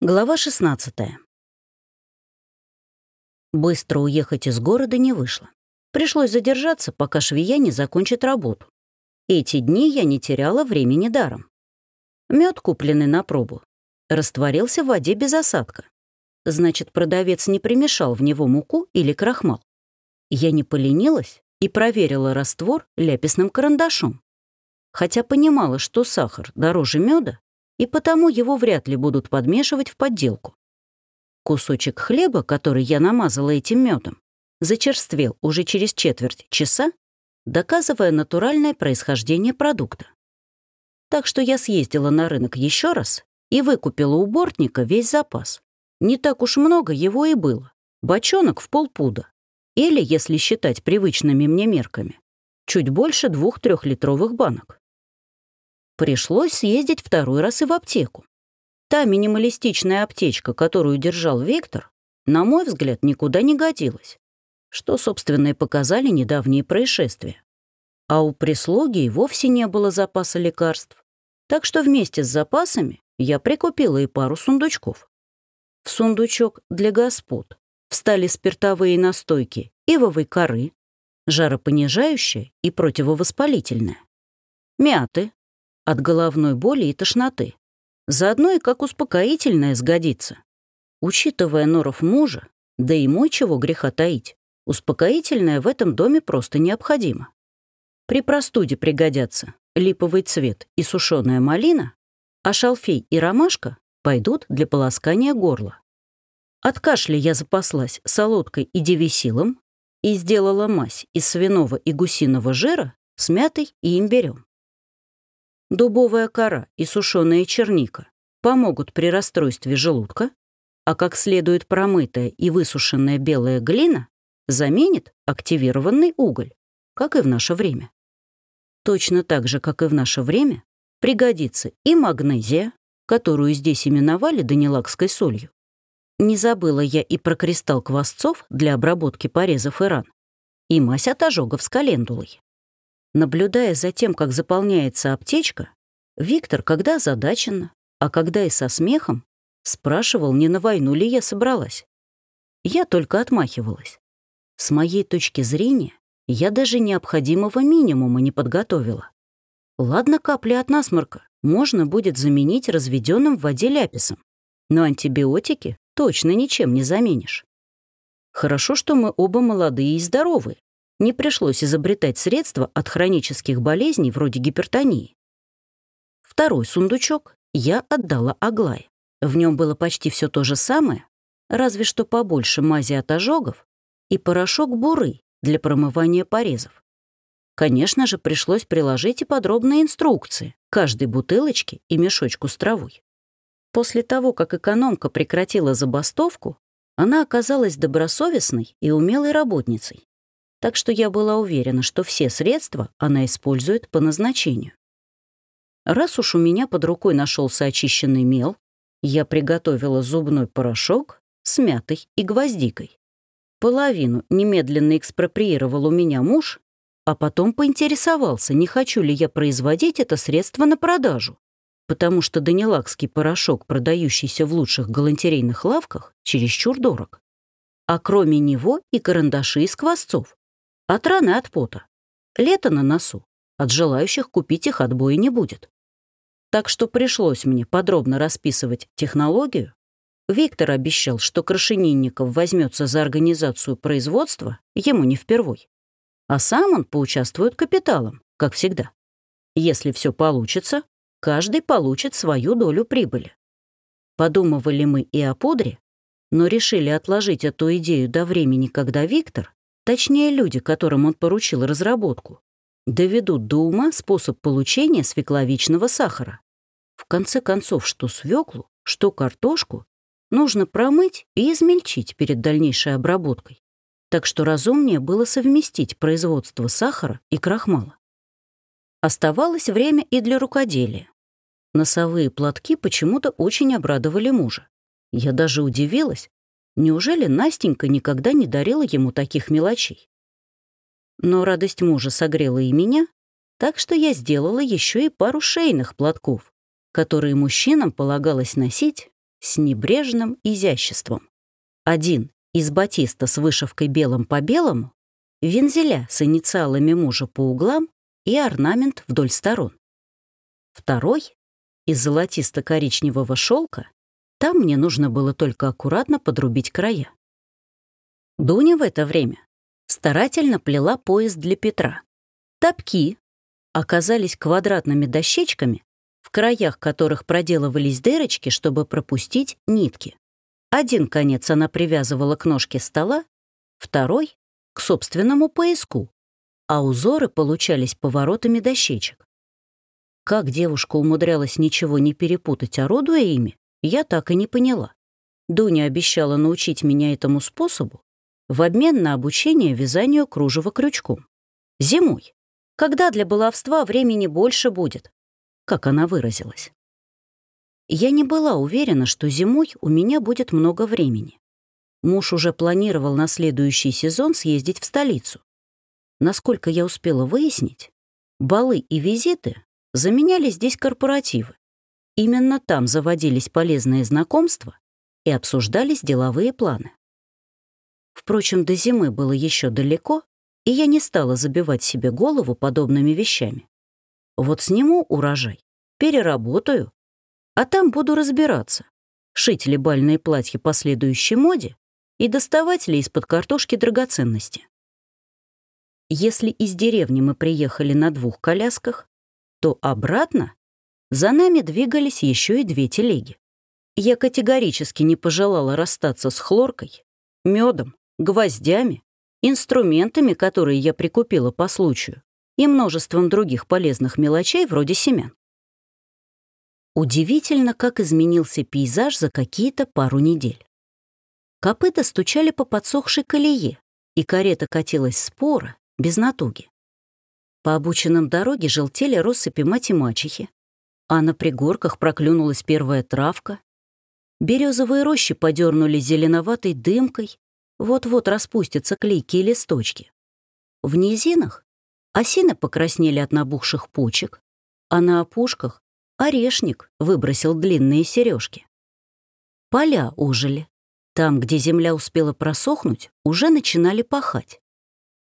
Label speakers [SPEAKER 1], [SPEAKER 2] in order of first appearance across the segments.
[SPEAKER 1] Глава 16. Быстро уехать из города не вышло. Пришлось задержаться, пока швея не закончит работу. Эти дни я не теряла времени даром. Мед, купленный на пробу, растворился в воде без осадка. Значит, продавец не примешал в него муку или крахмал. Я не поленилась и проверила раствор ляписным карандашом. Хотя понимала, что сахар дороже меда, и потому его вряд ли будут подмешивать в подделку. Кусочек хлеба, который я намазала этим медом, зачерствел уже через четверть часа, доказывая натуральное происхождение продукта. Так что я съездила на рынок еще раз и выкупила у бортника весь запас. Не так уж много его и было. Бочонок в полпуда. Или, если считать привычными мне мерками, чуть больше двух трехлитровых банок. Пришлось съездить второй раз и в аптеку. Та минималистичная аптечка, которую держал Виктор, на мой взгляд, никуда не годилась, что, собственно, и показали недавние происшествия. А у прислуги и вовсе не было запаса лекарств, так что вместе с запасами я прикупила и пару сундучков. В сундучок для господ встали спиртовые настойки ивовой коры, жаропонижающая и противовоспалительная, мяты, от головной боли и тошноты. Заодно и как успокоительное сгодится. Учитывая норов мужа, да и мой чего греха таить, успокоительное в этом доме просто необходимо. При простуде пригодятся липовый цвет и сушеная малина, а шалфей и ромашка пойдут для полоскания горла. От кашля я запаслась солодкой и девисилом и сделала мазь из свиного и гусиного жира с мятой и имбирем. Дубовая кора и сушеная черника помогут при расстройстве желудка, а как следует промытая и высушенная белая глина заменит активированный уголь, как и в наше время. Точно так же, как и в наше время, пригодится и магнезия, которую здесь именовали данилакской солью. Не забыла я и про кристалл квасцов для обработки порезов и ран, и мазь от ожогов с календулой. Наблюдая за тем, как заполняется аптечка, Виктор, когда озадаченно, а когда и со смехом, спрашивал, не на войну ли я собралась. Я только отмахивалась. С моей точки зрения, я даже необходимого минимума не подготовила. Ладно, капли от насморка можно будет заменить разведенным в воде ляписом, но антибиотики точно ничем не заменишь. Хорошо, что мы оба молодые и здоровые, не пришлось изобретать средства от хронических болезней вроде гипертонии. Второй сундучок я отдала Аглае. В нем было почти все то же самое, разве что побольше мази от ожогов и порошок буры для промывания порезов. Конечно же, пришлось приложить и подробные инструкции каждой бутылочке и мешочку с травой. После того, как экономка прекратила забастовку, она оказалась добросовестной и умелой работницей так что я была уверена, что все средства она использует по назначению. Раз уж у меня под рукой нашелся очищенный мел, я приготовила зубной порошок с мятой и гвоздикой. Половину немедленно экспроприировал у меня муж, а потом поинтересовался, не хочу ли я производить это средство на продажу, потому что данилакский порошок, продающийся в лучших галантерейных лавках, чересчур дорог. А кроме него и карандаши из квасцов. От раны от пота. Лето на носу. От желающих купить их отбоя не будет. Так что пришлось мне подробно расписывать технологию. Виктор обещал, что Крашенинников возьмется за организацию производства, ему не впервой. А сам он поучаствует капиталом, как всегда. Если все получится, каждый получит свою долю прибыли. Подумывали мы и о пудре, но решили отложить эту идею до времени, когда Виктор точнее люди, которым он поручил разработку, доведут до ума способ получения свекловичного сахара. В конце концов, что свеклу, что картошку нужно промыть и измельчить перед дальнейшей обработкой. Так что разумнее было совместить производство сахара и крахмала. Оставалось время и для рукоделия. Носовые платки почему-то очень обрадовали мужа. Я даже удивилась, Неужели Настенька никогда не дарила ему таких мелочей? Но радость мужа согрела и меня, так что я сделала еще и пару шейных платков, которые мужчинам полагалось носить с небрежным изяществом. Один из батиста с вышивкой белым по белому, вензеля с инициалами мужа по углам и орнамент вдоль сторон. Второй — из золотисто-коричневого шелка, там мне нужно было только аккуратно подрубить края. Дуня в это время старательно плела пояс для Петра. Топки оказались квадратными дощечками, в краях которых проделывались дырочки, чтобы пропустить нитки. Один конец она привязывала к ножке стола, второй — к собственному пояску, а узоры получались поворотами дощечек. Как девушка умудрялась ничего не перепутать, орудуя ими, я так и не поняла. Дуня обещала научить меня этому способу в обмен на обучение вязанию кружева крючком. Зимой, когда для баловства времени больше будет, как она выразилась. Я не была уверена, что зимой у меня будет много времени. Муж уже планировал на следующий сезон съездить в столицу. Насколько я успела выяснить, балы и визиты заменяли здесь корпоративы. Именно там заводились полезные знакомства и обсуждались деловые планы. Впрочем, до зимы было еще далеко, и я не стала забивать себе голову подобными вещами. Вот сниму урожай, переработаю, а там буду разбираться, шить ли бальные платья по следующей моде и доставать ли из-под картошки драгоценности. Если из деревни мы приехали на двух колясках, то обратно за нами двигались еще и две телеги. Я категорически не пожелала расстаться с хлоркой, медом, гвоздями, инструментами, которые я прикупила по случаю, и множеством других полезных мелочей вроде семян. Удивительно, как изменился пейзаж за какие-то пару недель. Копыта стучали по подсохшей колее, и карета катилась спора, без натуги. По обученным дороге желтели россыпи мать и мачехи, а на пригорках проклюнулась первая травка. Березовые рощи подернули зеленоватой дымкой, вот-вот распустятся клейкие листочки. В низинах осины покраснели от набухших почек, а на опушках Орешник выбросил длинные сережки. Поля ужили. Там, где земля успела просохнуть, уже начинали пахать.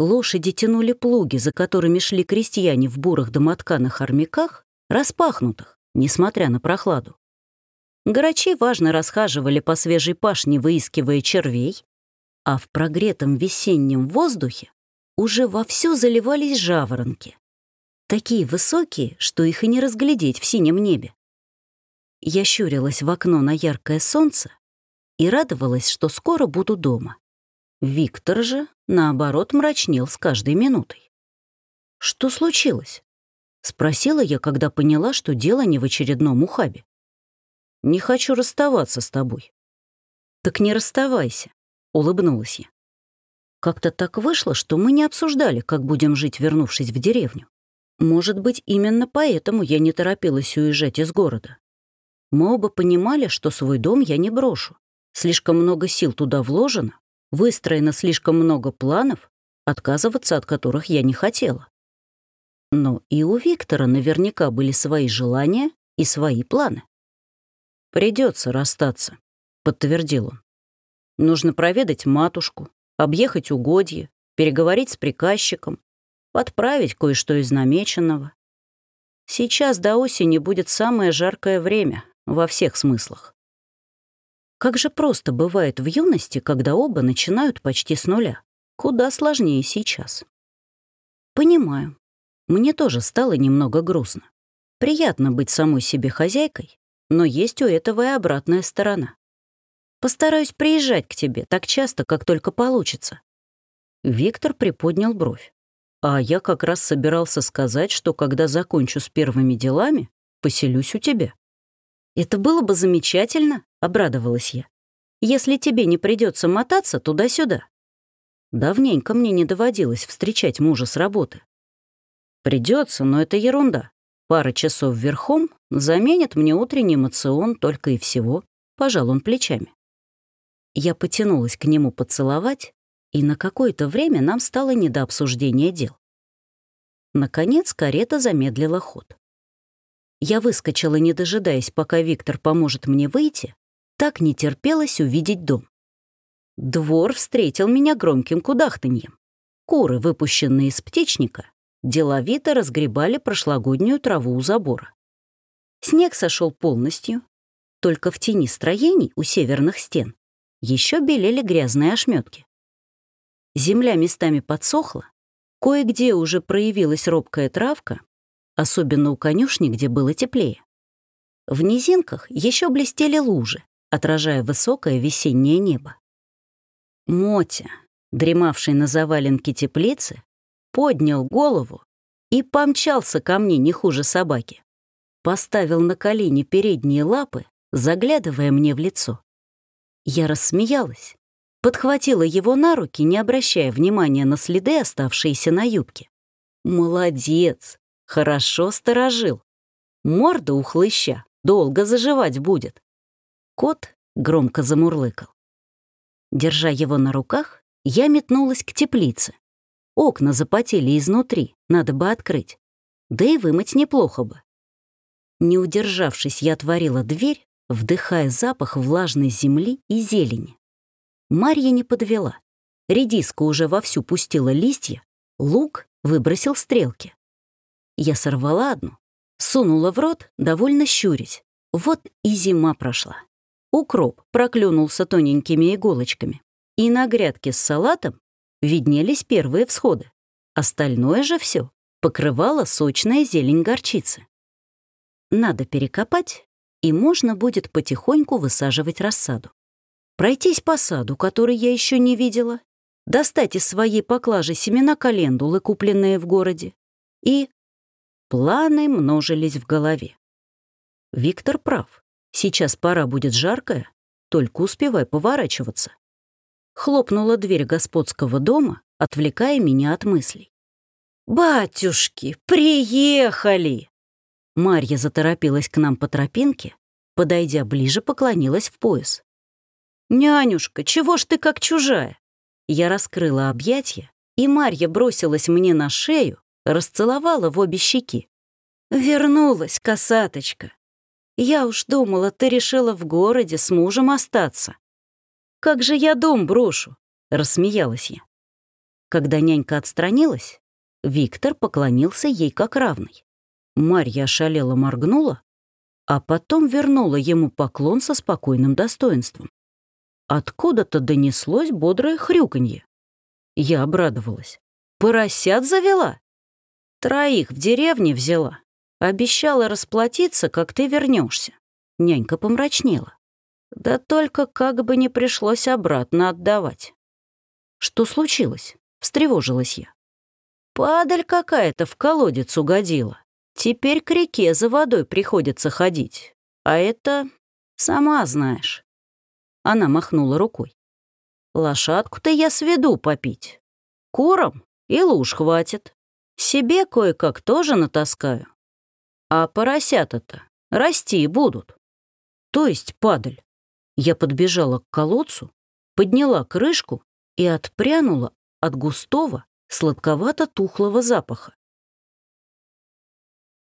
[SPEAKER 1] Лошади тянули плуги, за которыми шли крестьяне в бурых домотканых армяках, распахнутых, несмотря на прохладу. Грачи важно расхаживали по свежей пашне, выискивая червей, а в прогретом весеннем воздухе уже вовсю заливались жаворонки такие высокие, что их и не разглядеть в синем небе. Я щурилась в окно на яркое солнце и радовалась, что скоро буду дома. Виктор же, наоборот, мрачнел с каждой минутой. «Что случилось?» — спросила я, когда поняла, что дело не в очередном ухабе. «Не хочу расставаться с тобой». «Так не расставайся», — улыбнулась я. Как-то так вышло, что мы не обсуждали, как будем жить, вернувшись в деревню. Может быть, именно поэтому я не торопилась уезжать из города. Мы оба понимали, что свой дом я не брошу. Слишком много сил туда вложено, выстроено слишком много планов, отказываться от которых я не хотела. Но и у Виктора наверняка были свои желания и свои планы. «Придется расстаться», — подтвердил он. «Нужно проведать матушку, объехать угодье, переговорить с приказчиком, подправить кое-что из намеченного. Сейчас до осени будет самое жаркое время во всех смыслах. Как же просто бывает в юности, когда оба начинают почти с нуля. Куда сложнее сейчас. Понимаю. Мне тоже стало немного грустно. Приятно быть самой себе хозяйкой, но есть у этого и обратная сторона. Постараюсь приезжать к тебе так часто, как только получится. Виктор приподнял бровь. А я как раз собирался сказать, что когда закончу с первыми делами, поселюсь у тебя. Это было бы замечательно, обрадовалась я. Если тебе не придется мотаться туда-сюда. Давненько мне не доводилось встречать мужа с работы. Придется, но это ерунда. Пара часов верхом заменит мне утренний мацион только и всего. Пожал он плечами. Я потянулась к нему поцеловать, и на какое-то время нам стало не до обсуждения дел. Наконец карета замедлила ход. Я выскочила, не дожидаясь, пока Виктор поможет мне выйти, Так не терпелось увидеть дом. Двор встретил меня громким кудахтаньем. Куры, выпущенные из птичника, деловито разгребали прошлогоднюю траву у забора. Снег сошел полностью, только в тени строений у северных стен еще белели грязные ошметки. Земля местами подсохла, кое-где уже проявилась робкая травка, особенно у конюшни, где было теплее. В низинках еще блестели лужи, отражая высокое весеннее небо. Мотя, дремавший на заваленке теплицы, поднял голову и помчался ко мне не хуже собаки. Поставил на колени передние лапы, заглядывая мне в лицо. Я рассмеялась, подхватила его на руки, не обращая внимания на следы, оставшиеся на юбке. Молодец, хорошо сторожил. Морда у хлыща долго заживать будет. Кот громко замурлыкал. Держа его на руках, я метнулась к теплице. Окна запотели изнутри, надо бы открыть. Да и вымыть неплохо бы. Не удержавшись, я отворила дверь, вдыхая запах влажной земли и зелени. Марья не подвела. Редиска уже вовсю пустила листья, лук выбросил стрелки. Я сорвала одну, сунула в рот, довольно щурить. Вот и зима прошла. Укроп проклюнулся тоненькими иголочками. И на грядке с салатом виднелись первые всходы. Остальное же все покрывала сочная зелень горчицы. Надо перекопать и можно будет потихоньку высаживать рассаду. Пройтись по саду, который я еще не видела, достать из своей поклажи семена календулы, купленные в городе, и... Планы множились в голове. Виктор прав. Сейчас пора будет жаркая, только успевай поворачиваться. Хлопнула дверь господского дома, отвлекая меня от мыслей. «Батюшки, приехали!» Марья заторопилась к нам по тропинке, подойдя ближе, поклонилась в пояс. «Нянюшка, чего ж ты как чужая?» Я раскрыла объятья, и Марья бросилась мне на шею, расцеловала в обе щеки. «Вернулась, косаточка. Я уж думала, ты решила в городе с мужем остаться. Как же я дом брошу?» — рассмеялась я. Когда нянька отстранилась, Виктор поклонился ей как равный. Марья ошалела моргнула, а потом вернула ему поклон со спокойным достоинством. Откуда-то донеслось бодрое хрюканье. Я обрадовалась. «Поросят завела?» «Троих в деревне взяла. Обещала расплатиться, как ты вернешься. Нянька помрачнела. «Да только как бы не пришлось обратно отдавать». «Что случилось?» — встревожилась я. «Падаль какая-то в колодец угодила. Теперь к реке за водой приходится ходить. А это, сама знаешь. Она махнула рукой. Лошадку-то я сведу попить. Курам и луж хватит. Себе кое-как тоже натаскаю. А поросята-то расти будут. То есть падаль. Я подбежала к колодцу, подняла крышку и отпрянула от густого, сладковато-тухлого запаха.